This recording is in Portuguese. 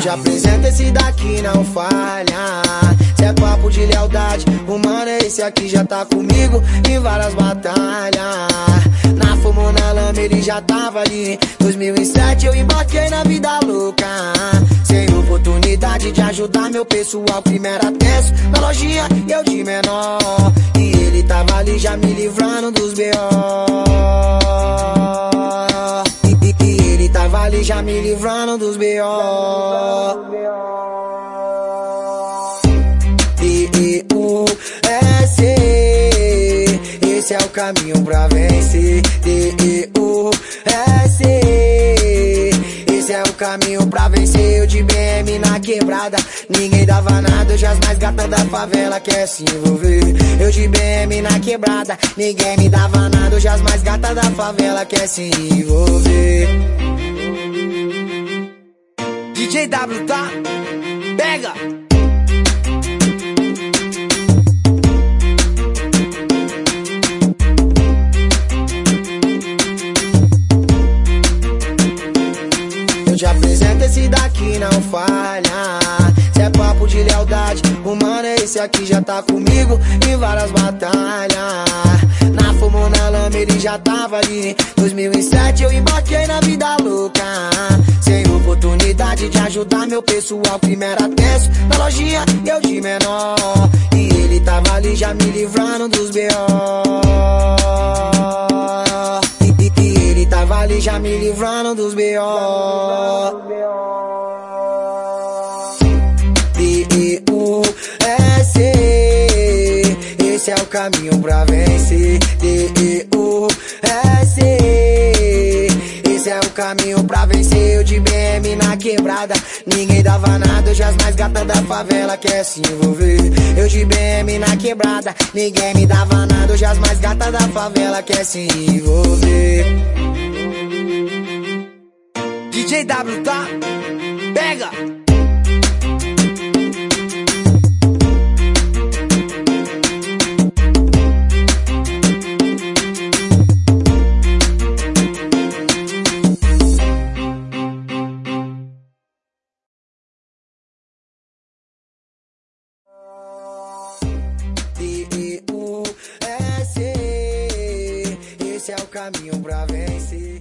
Te apresento esse daqui, não falha. Se é papo de lealdade, o mano, é esse aqui já tá comigo em várias batalhas. Na fuma na lama, ele já tava ali. 2007 eu embarquei na vida louca. Sem oportunidade de ajudar meu pessoal, primeira tenso. Na lojinha, eu de menor. E ele tava ali já me livrando dos B.O. ali já me livrando dos B.O. D-E-U-S Esse é o caminho pra vencer. D-E-U-S Esse é o caminho pra vencer. Eu de BM na quebrada. Ninguém dava nada. Hoje as mais gatas da favela quer se envolver. Eu de BM na quebrada. Ninguém me dava nada. Hoje as mais gatas da favela quer se envolver DJ W, tá? Pega! Eu te apresento esse daqui, não falha. Se é papo de lealdade, o mano, esse aqui já tá comigo em várias batalhas. Na fumo, na lama, ele já tava ali. 2007 eu embarquei na vida louca. Sem oportunidade de ajudar meu pessoal, primeiro tenso. Na lojinha, eu de menor. E ele tava ali já me livrando dos B.O. E, e, e ele tava ali já me livrando dos B.O. Esse é o caminho pra vencer caminho pra vencer. Eu de BM na quebrada Ninguém dava nada. Hoje as mais gatas da favela quer se envolver. Eu de BM na quebrada Ninguém me dava nada. Hoje as mais gatas da favela quer se envolver. DJ W, tá? Pega! M-U-S. Esse é o caminho pra vencer.